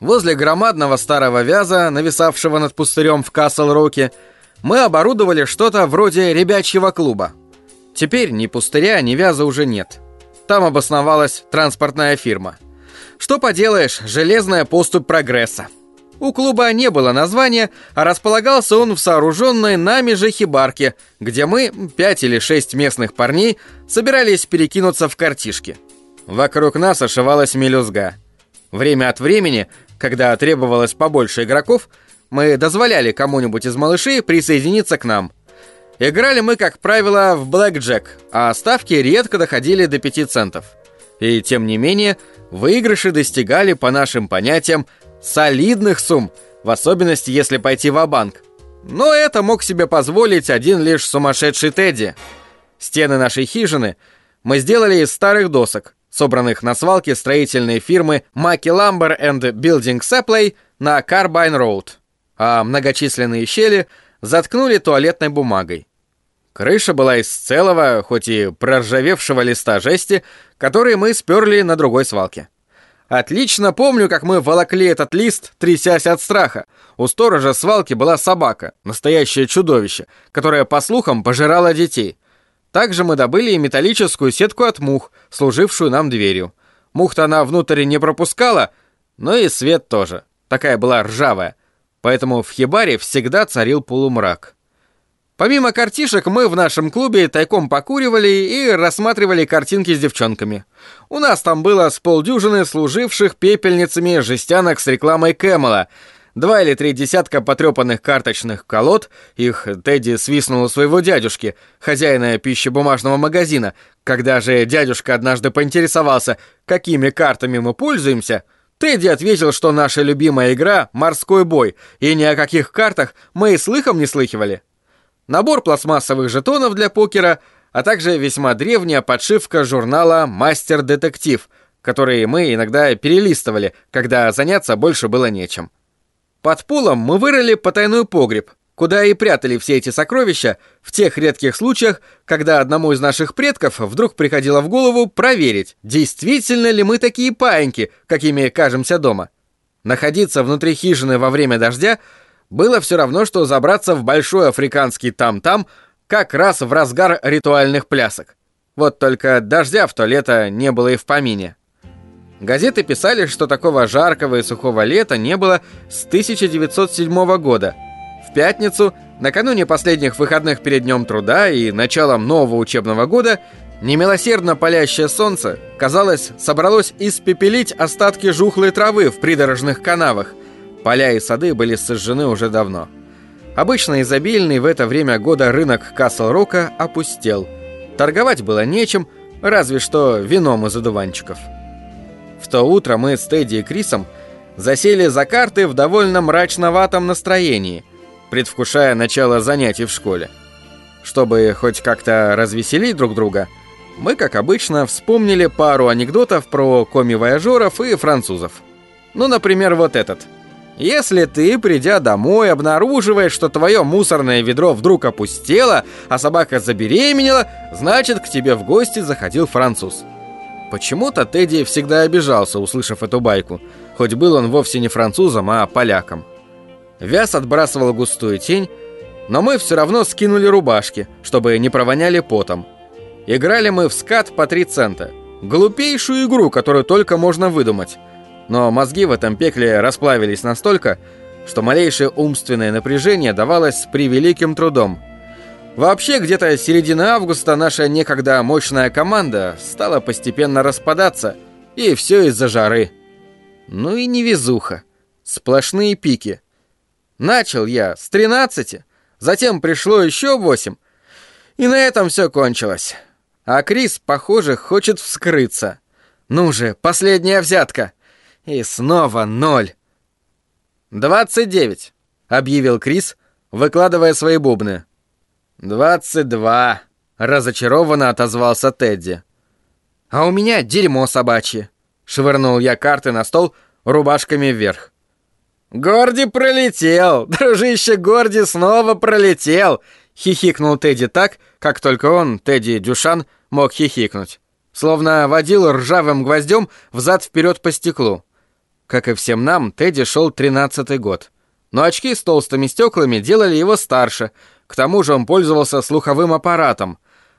Возле громадного старого вяза, нависавшего над пустырем в Касл-Роке, мы оборудовали что-то вроде ребячьего клуба. Теперь ни пустыря, ни вяза уже нет. Там обосновалась транспортная фирма. Что поделаешь, железная поступь прогресса. У клуба не было названия, а располагался он в сооруженной нами же хибарке, где мы, пять или шесть местных парней, собирались перекинуться в картишки. Вокруг нас ошивалась мелюзга. Время от времени, когда требовалось побольше игроков, мы дозволяли кому-нибудь из малышей присоединиться к нам. Играли мы, как правило, в блэкджек, а ставки редко доходили до 5 центов. И тем не менее, выигрыши достигали, по нашим понятиям, солидных сумм, в особенности если пойти в банк Но это мог себе позволить один лишь сумасшедший Тедди. Стены нашей хижины мы сделали из старых досок, собранных на свалке строительной фирмы Маки Lumber and Building Supply на Carbine Road, а многочисленные щели заткнули туалетной бумагой. Крыша была из целого, хоть и проржавевшего листа жести, который мы сперли на другой свалке. Отлично помню, как мы волокли этот лист, трясясь от страха. У сторожа свалки была собака, настоящее чудовище, которое, по слухам, пожирало детей. Также мы добыли и металлическую сетку от мух, служившую нам дверью. Мух-то она внутрь не пропускала, но и свет тоже. Такая была ржавая. Поэтому в хибаре всегда царил полумрак. Помимо картишек, мы в нашем клубе тайком покуривали и рассматривали картинки с девчонками. У нас там было с полдюжины служивших пепельницами жестянок с рекламой Кэмела, два или три десятка потрепанных карточных колод, их Тедди свистнул у своего дядюшки, хозяина пищебумажного магазина. Когда же дядюшка однажды поинтересовался, какими картами мы пользуемся, Тедди ответил, что наша любимая игра — морской бой, и ни о каких картах мы и слыхом не слыхивали набор пластмассовых жетонов для покера, а также весьма древняя подшивка журнала «Мастер-детектив», который мы иногда перелистывали, когда заняться больше было нечем. Под полом мы вырыли потайной погреб, куда и прятали все эти сокровища в тех редких случаях, когда одному из наших предков вдруг приходило в голову проверить, действительно ли мы такие паиньки, какими кажемся дома. Находиться внутри хижины во время дождя – было все равно, что забраться в большой африканский там-там как раз в разгар ритуальных плясок. Вот только дождя в то лето не было и в помине. Газеты писали, что такого жаркого и сухого лета не было с 1907 года. В пятницу, накануне последних выходных перед Днем труда и началом нового учебного года, немилосердно палящее солнце, казалось, собралось испепелить остатки жухлой травы в придорожных канавах – Поля и сады были сожжены уже давно. Обычно изобильный в это время года рынок Касл-Рока опустел. Торговать было нечем, разве что вином из одуванчиков. В то утро мы с Тедди и Крисом засели за карты в довольно мрачноватом настроении, предвкушая начало занятий в школе. Чтобы хоть как-то развеселить друг друга, мы, как обычно, вспомнили пару анекдотов про коми-вояжеров и французов. Ну, например, вот этот – если ты, придя домой, обнаруживаешь, что твое мусорное ведро вдруг опустело, а собака забеременела, значит, к тебе в гости заходил француз. Почему-то Тедди всегда обижался, услышав эту байку, хоть был он вовсе не французом, а поляком. Вяз отбрасывал густую тень, но мы все равно скинули рубашки, чтобы не провоняли потом. Играли мы в скат по 3 цента. Глупейшую игру, которую только можно выдумать. Но мозги в этом пекле расплавились настолько, что малейшее умственное напряжение давалось с превеликим трудом. Вообще, где-то середина августа наша некогда мощная команда стала постепенно распадаться, и все из-за жары. Ну и невезуха. Сплошные пики. Начал я с 13, затем пришло еще 8, и на этом все кончилось. А Крис, похоже, хочет вскрыться. Ну же, последняя взятка. И снова ноль. «Двадцать девять», — объявил Крис, выкладывая свои бубны. «Двадцать два», — разочарованно отозвался Тедди. «А у меня дерьмо собачье», — швырнул я карты на стол рубашками вверх. «Горди пролетел! Дружище Горди снова пролетел!» — хихикнул Тедди так, как только он, Тедди Дюшан, мог хихикнуть. Словно водил ржавым гвоздем взад-вперед по стеклу. Как и всем нам, Тедди шел тринадцатый год. Но очки с толстыми стеклами делали его старше, к тому же он пользовался слуховым аппаратом.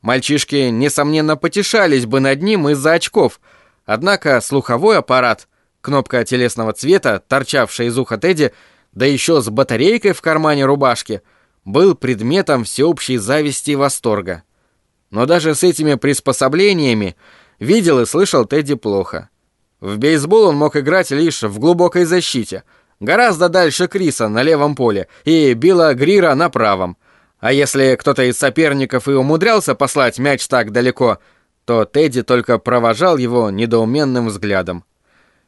Мальчишки, несомненно, потешались бы над ним из-за очков, однако слуховой аппарат, кнопка телесного цвета, торчавшая из уха Тедди, да еще с батарейкой в кармане рубашки, был предметом всеобщей зависти и восторга. Но даже с этими приспособлениями видел и слышал Тедди плохо. В бейсбол он мог играть лишь в глубокой защите, гораздо дальше Криса на левом поле и Билла Грира на правом. А если кто-то из соперников и умудрялся послать мяч так далеко, то Тедди только провожал его недоуменным взглядом.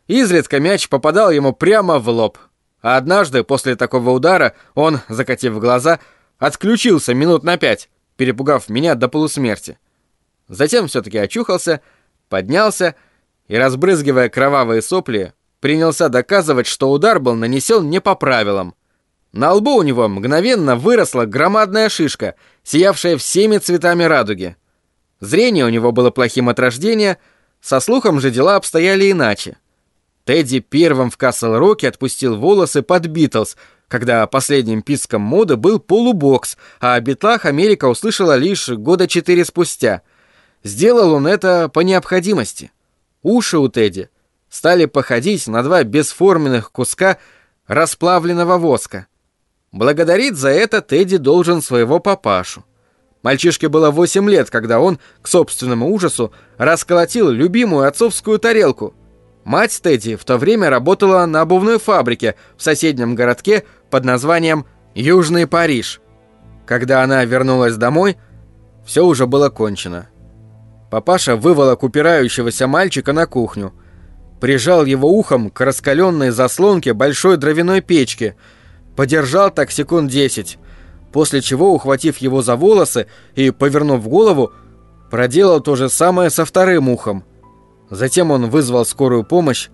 Изредка мяч попадал ему прямо в лоб. А однажды, после такого удара, он, закатив глаза, отключился минут на пять, перепугав меня до полусмерти. Затем все-таки очухался, поднялся и, разбрызгивая кровавые сопли, принялся доказывать, что удар был нанесен не по правилам. На лбу у него мгновенно выросла громадная шишка, сиявшая всеми цветами радуги. Зрение у него было плохим от рождения, со слухом же дела обстояли иначе. Тедди первым в Касл-Роке отпустил волосы под Битлз, когда последним писком моды был полубокс, а о битлах Америка услышала лишь года четыре спустя. Сделал он это по необходимости. Уши у Тедди стали походить на два бесформенных куска расплавленного воска. Благодарить за это Тедди должен своего папашу. Мальчишке было 8 лет, когда он, к собственному ужасу, расколотил любимую отцовскую тарелку. Мать Тедди в то время работала на обувной фабрике в соседнем городке под названием «Южный Париж». Когда она вернулась домой, все уже было кончено. Папаша выволок упирающегося мальчика на кухню, прижал его ухом к раскаленной заслонке большой дровяной печки, подержал так секунд десять, после чего, ухватив его за волосы и повернув голову, проделал то же самое со вторым ухом. Затем он вызвал скорую помощь,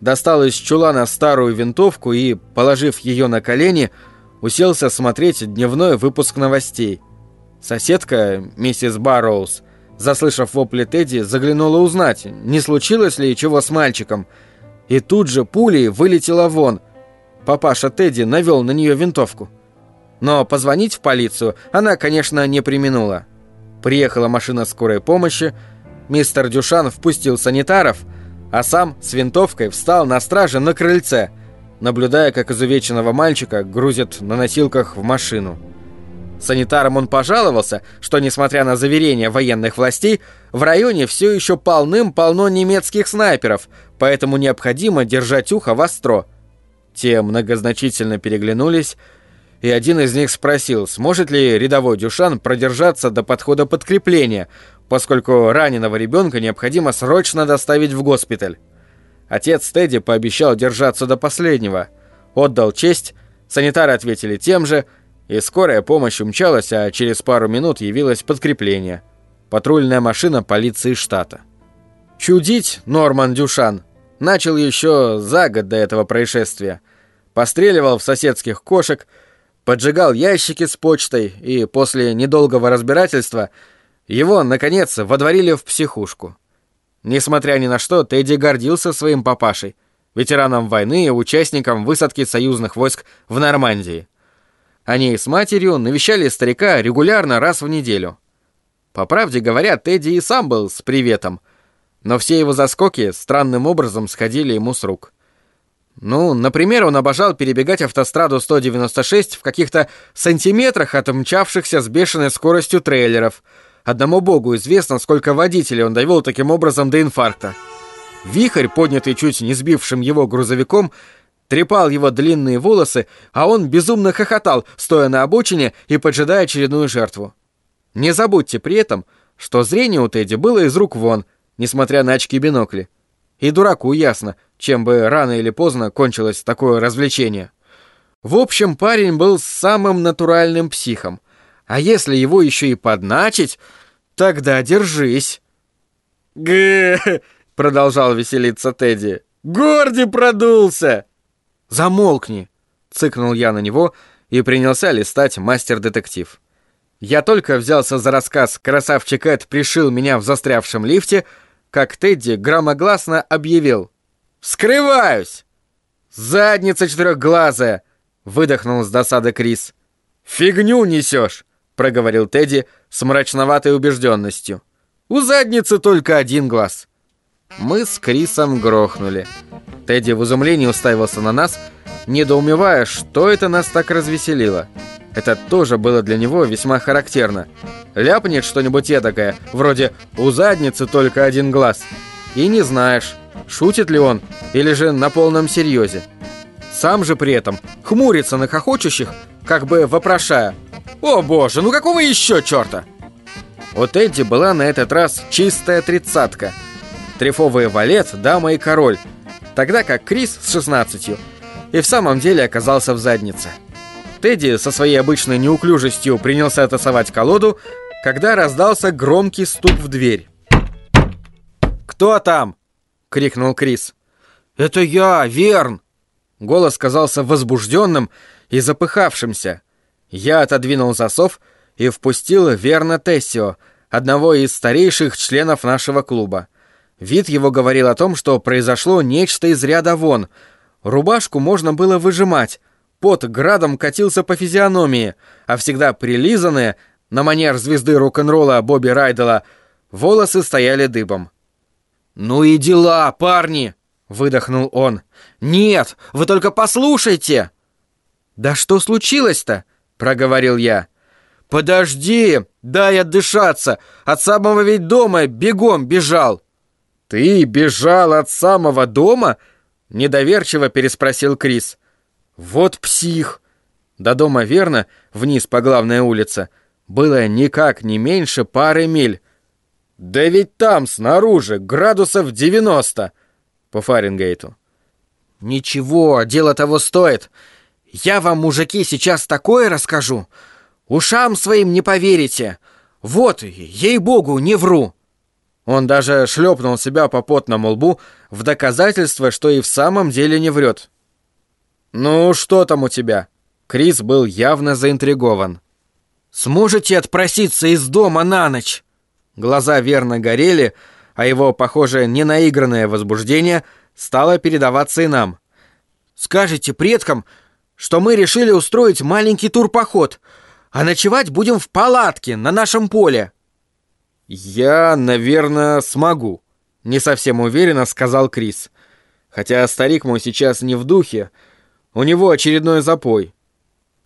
достал из чулана старую винтовку и, положив ее на колени, уселся смотреть дневной выпуск новостей. Соседка, миссис Барроуз, заслышав вопли Тедди, заглянула узнать, не случилось ли чего с мальчиком. И тут же пулей вылетела вон. Папаша Тедди навел на нее винтовку. Но позвонить в полицию она, конечно, не применула. Приехала машина скорой помощи, мистер Дюшан впустил санитаров – а сам с винтовкой встал на страже на крыльце, наблюдая, как изувеченного мальчика грузят на носилках в машину. Санитарам он пожаловался, что, несмотря на заверения военных властей, в районе все еще полным-полно немецких снайперов, поэтому необходимо держать ухо востро. Те многозначительно переглянулись, и один из них спросил, сможет ли рядовой Дюшан продержаться до подхода подкрепления, поскольку раненого ребенка необходимо срочно доставить в госпиталь. Отец Тедди пообещал держаться до последнего, отдал честь, санитары ответили тем же, и скорая помощь умчалась, а через пару минут явилось подкрепление. Патрульная машина полиции штата. Чудить Норман Дюшан начал еще за год до этого происшествия. Постреливал в соседских кошек, поджигал ящики с почтой и после недолгого разбирательства – его, наконец, водворили в психушку. Несмотря ни на что, Тедди гордился своим папашей, ветераном войны и участником высадки союзных войск в Нормандии. Они с матерью навещали старика регулярно раз в неделю. По правде говоря, Тедди и сам был с приветом, но все его заскоки странным образом сходили ему с рук. Ну, например, он обожал перебегать автостраду 196 в каких-то сантиметрах от мчавшихся с бешеной скоростью трейлеров – Одному богу известно, сколько водителей он довел таким образом до инфаркта. Вихрь, поднятый чуть не сбившим его грузовиком, трепал его длинные волосы, а он безумно хохотал, стоя на обочине и поджидая очередную жертву. Не забудьте при этом, что зрение у Тедди было из рук вон, несмотря на очки-бинокли. И дураку ясно, чем бы рано или поздно кончилось такое развлечение. В общем, парень был самым натуральным психом. А если его еще и подначить, тогда держись. Г, продолжал веселиться Тедди. Горди продулся. Замолкни, цыкнул я на него и принялся листать мастер-детектив. Я только взялся за рассказ «Красавчик Эд пришил меня в застрявшем лифте», как Тедди громогласно объявил. «Вскрываюсь! «Задница четырехглазая!» — выдохнул с досады Крис. «Фигню несешь!» — проговорил Тедди с мрачноватой убежденностью. «У задницы только один глаз». Мы с Крисом грохнули. Тедди в изумлении уставился на нас, недоумевая, что это нас так развеселило. Это тоже было для него весьма характерно. Ляпнет что-нибудь такое, вроде «у задницы только один глаз». И не знаешь, шутит ли он или же на полном серьезе. Сам же при этом хмурится на хохочущих, как бы вопрошая «О боже, ну какого еще черта?» У Тедди была на этот раз чистая тридцатка. Трефовый валет, дама и король, тогда как Крис с шестнадцатью и в самом деле оказался в заднице. Тедди со своей обычной неуклюжестью принялся тасовать колоду, когда раздался громкий стук в дверь. «Кто там?» — крикнул Крис. «Это я, Верн!» Голос казался возбужденным и запыхавшимся. Я отодвинул засов и впустил Верна Тессио, одного из старейших членов нашего клуба. Вид его говорил о том, что произошло нечто из ряда вон. Рубашку можно было выжимать, пот градом катился по физиономии, а всегда прилизанные, на манер звезды рок-н-ролла Бобби Райдела, волосы стояли дыбом. «Ну и дела, парни!» — выдохнул он. «Нет, вы только послушайте!» «Да что случилось-то?» — проговорил я. «Подожди, дай отдышаться! От самого ведь дома бегом бежал!» «Ты бежал от самого дома?» — недоверчиво переспросил Крис. «Вот псих!» До дома верно, вниз по главной улице, было никак не меньше пары миль. «Да ведь там, снаружи, градусов девяносто!» по Фаренгейту. «Ничего, дело того стоит. Я вам, мужики, сейчас такое расскажу. Ушам своим не поверите. Вот, ей-богу, не вру». Он даже шлепнул себя по потному лбу в доказательство, что и в самом деле не врет. «Ну, что там у тебя?» Крис был явно заинтригован. «Сможете отпроситься из дома на ночь?» Глаза верно горели, а его, похоже, ненаигранное возбуждение стало передаваться и нам. «Скажите предкам, что мы решили устроить маленький турпоход, а ночевать будем в палатке на нашем поле». «Я, наверное, смогу», — не совсем уверенно сказал Крис. «Хотя старик мой сейчас не в духе, у него очередной запой».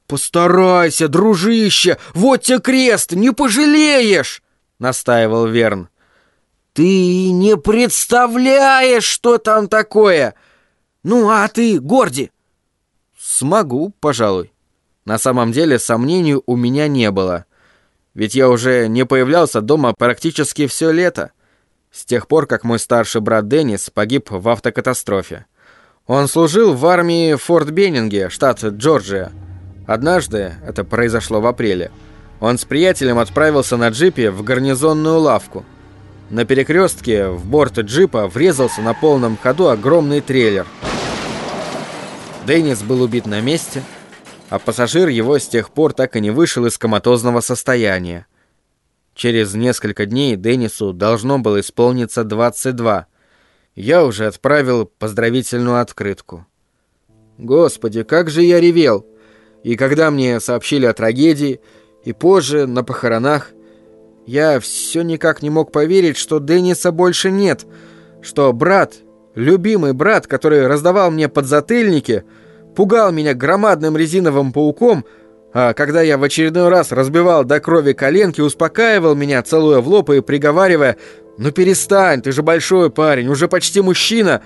«Постарайся, дружище, вот тебе крест, не пожалеешь!» — настаивал Верн. «Ты не представляешь, что там такое! Ну, а ты, Горди?» «Смогу, пожалуй». На самом деле сомнений у меня не было. Ведь я уже не появлялся дома практически все лето. С тех пор, как мой старший брат Деннис погиб в автокатастрофе. Он служил в армии Форт Беннинге, штат Джорджия. Однажды, это произошло в апреле, он с приятелем отправился на джипе в гарнизонную лавку – на перекрестке в борт джипа врезался на полном ходу огромный трейлер. Деннис был убит на месте, а пассажир его с тех пор так и не вышел из коматозного состояния. Через несколько дней Деннису должно было исполниться 22. Я уже отправил поздравительную открытку. Господи, как же я ревел! И когда мне сообщили о трагедии, и позже, на похоронах, я все никак не мог поверить, что Денниса больше нет, что брат, любимый брат, который раздавал мне подзатыльники, пугал меня громадным резиновым пауком, а когда я в очередной раз разбивал до крови коленки, успокаивал меня, целуя в лоб и приговаривая «Ну перестань, ты же большой парень, уже почти мужчина»,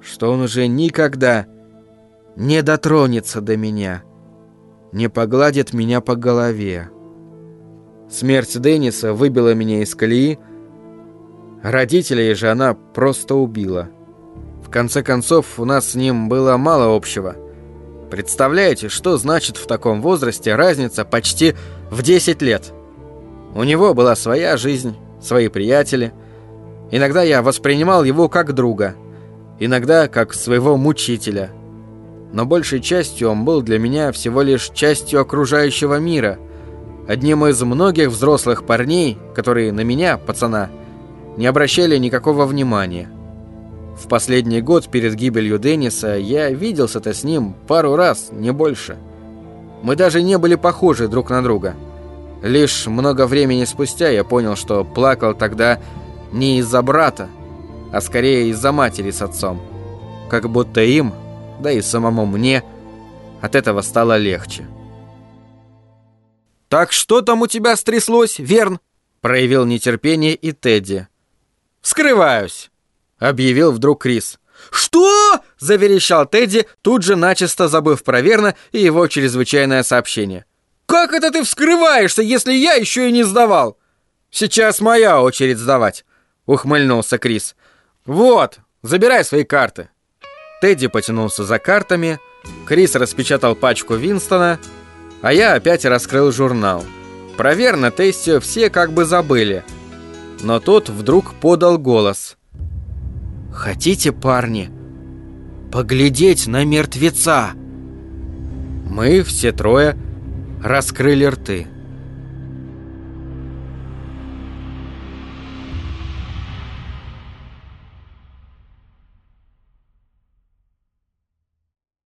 что он уже никогда не дотронется до меня, не погладит меня по голове. Смерть Денниса выбила меня из колеи. Родителей же она просто убила. В конце концов, у нас с ним было мало общего. Представляете, что значит в таком возрасте разница почти в 10 лет? У него была своя жизнь, свои приятели. Иногда я воспринимал его как друга, иногда как своего мучителя. Но большей частью он был для меня всего лишь частью окружающего мира – одним из многих взрослых парней, которые на меня, пацана, не обращали никакого внимания. В последний год перед гибелью Денниса я виделся-то с ним пару раз, не больше. Мы даже не были похожи друг на друга. Лишь много времени спустя я понял, что плакал тогда не из-за брата, а скорее из-за матери с отцом. Как будто им, да и самому мне, от этого стало легче. «Так что там у тебя стряслось, Верн?» проявил нетерпение и Тедди. «Вскрываюсь!» — объявил вдруг Крис. «Что?» — заверещал Тедди, тут же начисто забыв про Верна и его чрезвычайное сообщение. «Как это ты вскрываешься, если я еще и не сдавал?» «Сейчас моя очередь сдавать», — ухмыльнулся Крис. «Вот, забирай свои карты». Тедди потянулся за картами, Крис распечатал пачку Винстона, а я опять раскрыл журнал. Про Верна Тестию все как бы забыли. Но тот вдруг подал голос. «Хотите, парни, поглядеть на мертвеца?» Мы все трое раскрыли рты.